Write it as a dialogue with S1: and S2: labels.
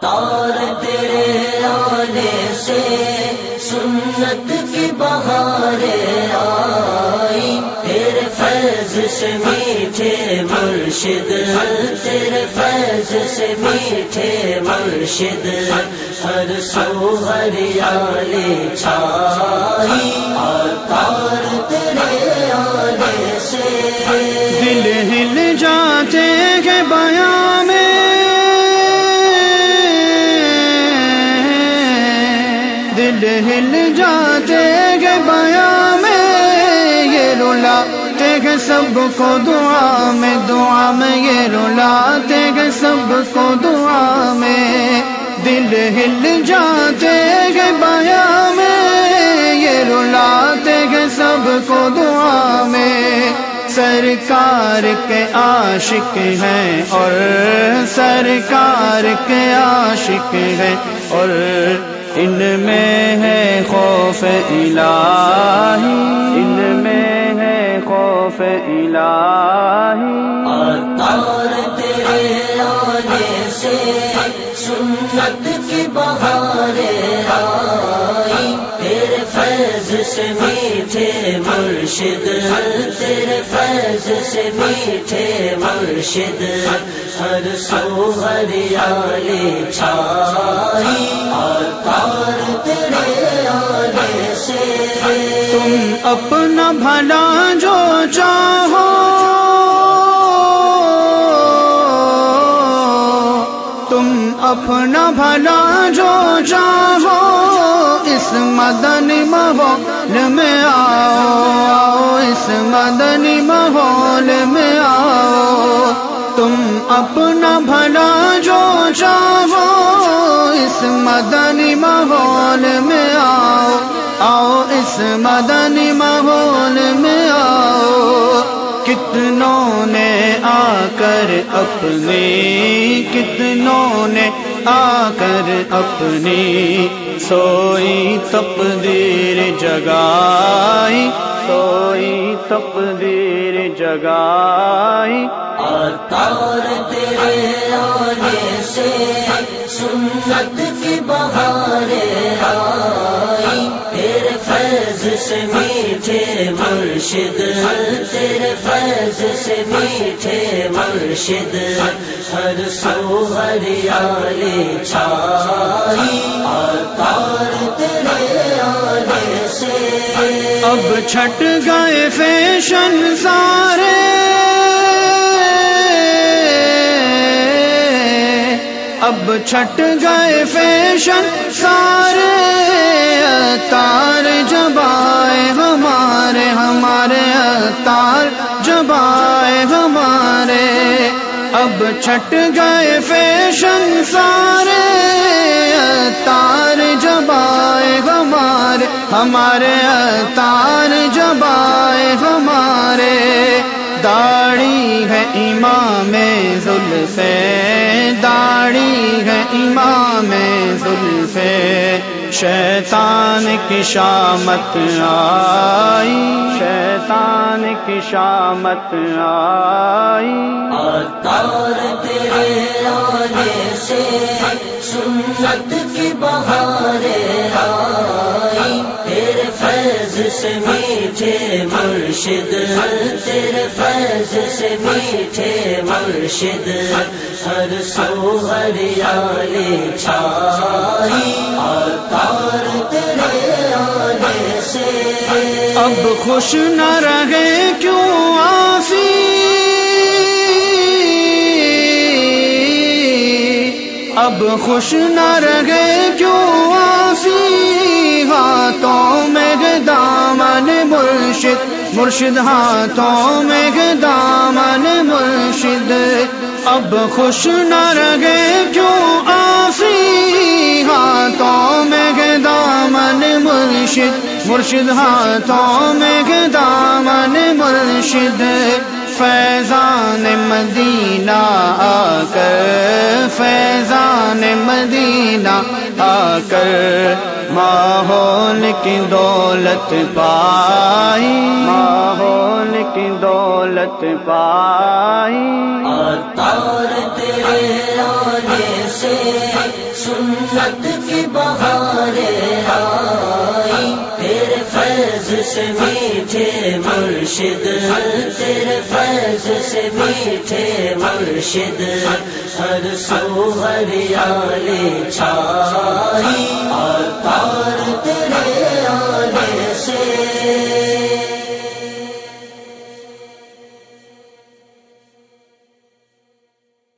S1: تار تیرے آنے سے سنت کی بہار آئی تیرے فیض سے میٹھے مرشد تیرے فیض سے میٹھے مرشد، ہر سو ہریالی چھائی۔ تار تیرے آنے سے
S2: دل ہل جاتے گے بیا میں، یہ رلاتے گے سب کو دعا میں دعا میں یہ رلاتے گے سب کو دعا میں۔ دل ہل جاتے گے بیا میں، یہ رلاتے گے سب کو دعا میں سرکار کے عاشق ہیں اور سرکار کے عاشق ہیں اور ان میں ہے خوف الہی، ان میں ہے خوف الہی۔
S1: تار تیرے آنے سے سنت کی بہار سے میٹھے مرشد تیرے فیض سے میٹھے مرشد ہر سو ہریالی چھائی تار تیرے آنے سے
S2: تم اپنا بھلا جو چاہو تم اپنا بھلا جو چاہو اس مدنی ماحول میں آؤ آؤ اس مدنی ماحول میں آؤ۔ تم اپنا بھلا جو چاہو، اس مدنی ماحول میں آؤ۔ آؤ، اس مدنی ماحول میں کر اپنی کتنوں نے آ کر اپنی سوئی تقدیر جگائی، سوئی تقدیر جگائی۔
S1: تار تیرے آنے سے سنت کی بہار سے میٹھے مرشد تیرے فیض سے میٹھے مرشد، ہر سو ہریالی چھائی تار تیرے آنے سے۔
S2: اب چھٹ گئے فیشن سارے۔ اب چھٹ گئے فیشن سارے۔ اب چھٹ گئے فیشن سارے تار جب آئے ہمارے ہمارے تار جب آئے ہمارے۔ داڑھی ہے امام زلفے، داڑھی ہے امام زلفے۔ شیطان کی شامت آئی۔ شیطان کی شامت آئی۔
S1: تار تیرے آنے سے، سنت کی بہار آئی سے میٹھے مرشد، تیرے فیض سے میٹھے مرشد، ہر سو ہریالی چھائی تار تیرے آنے سے۔
S2: اب خوش نہ رہے کیوں آسی اب خوش نہ رہے کیوں آسی ہاتھوں میں دامن مرشد مرشد ہاتھوں میں دامن مرشد۔ اب خوش نہ رہے کیوں آسی ہاتھوں میں دامن مرشد؟ مرشد ہاتھوں میں دامن مرشد۔ فیضان مدینہ آ کر، فیضان مدینہ آ کر ماحول کی دولت پائی۔ ماحول کی دولت پائی۔
S1: تار تیرے سے سنت کی بہار سے میٹھے مرشد تیرے فیض سے میٹھے مرشد ہر سو ہریالی چھائی اور